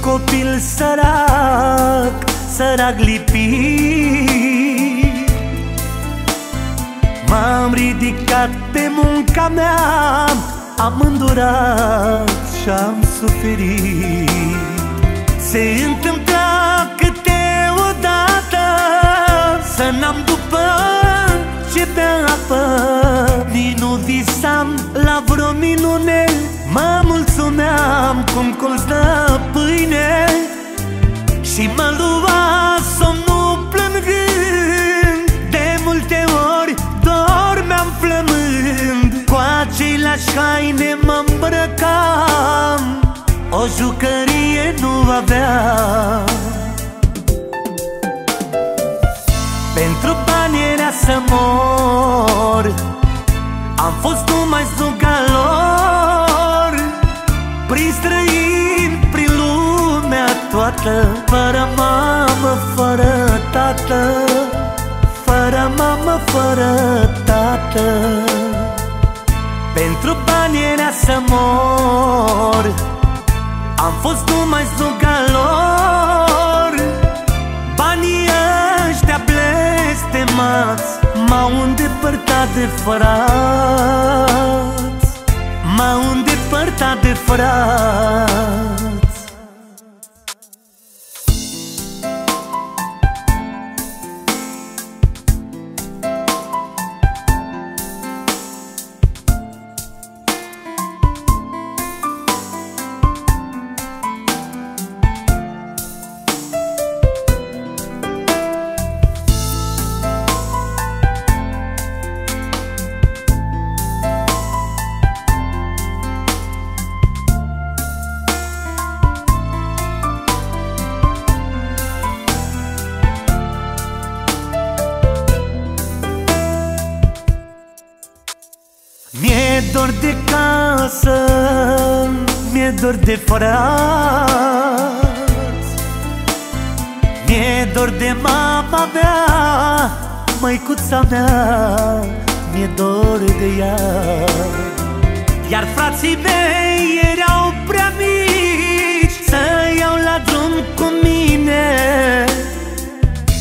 copil sărac, sărac lipit. M-am ridicat pe munca mea Am îndurat și am suferit. Se întâmpla câteodată Să n-am după ce pe apă. Nici nu visam la vreo minune Mă mulțumeam cum colț de pâine Și mă lua somnul plângând De multe ori dormeam flămând Cu aceleași haine mă îmbrăcam. O jucărie nu aveam. Pentru bani era să mor Am fost numai sluga lor Prin străini, prin lumea toată Fără mamă, fără tată Fără mamă, fără tată. Pentru bani era să mor Am fost numai sluga lor Banii ăștia blestemați M-au îndepărtat de frați M-au îndepărtat de frați Mi-e dor de casă, mi-e dor de frați. Mi-e dor de mama mea, măicuța mea Mi-e dor de ea. Iar frații mei erau prea mici Să iau la drum cu mine.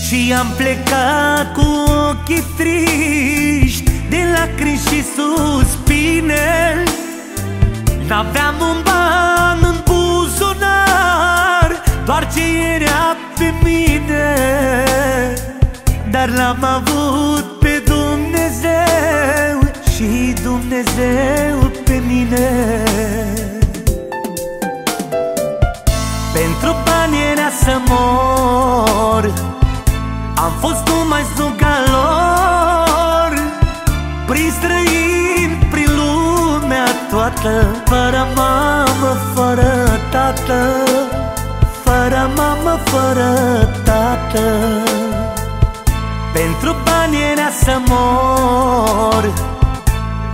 Și am plecat cu ochii triști De lacrimi și suspine N-aveam un ban în buzunar Doar ce era pe mine. Dar l-am avut pe Dumnezeu Și Dumnezeu pe mine. Pentru bani era să mor Am fost numai sluga lor Prin străini, prin lumea toată Fără mamă, fără tată Fără mamă, fără tată. Pentru bani era să mor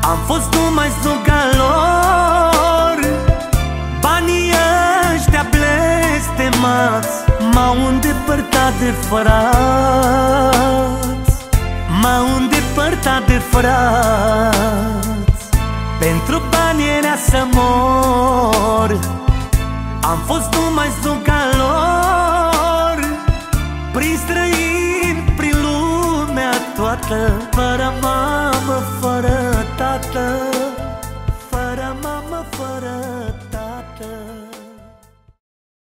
Am fost numai sluga lor Banii ăștia blestemați M-au îndepărtat de frați frați Pentru bani era să mor. Am fost numai sluga lor Prin străini, prin lumea toată Fără mamă, fără tată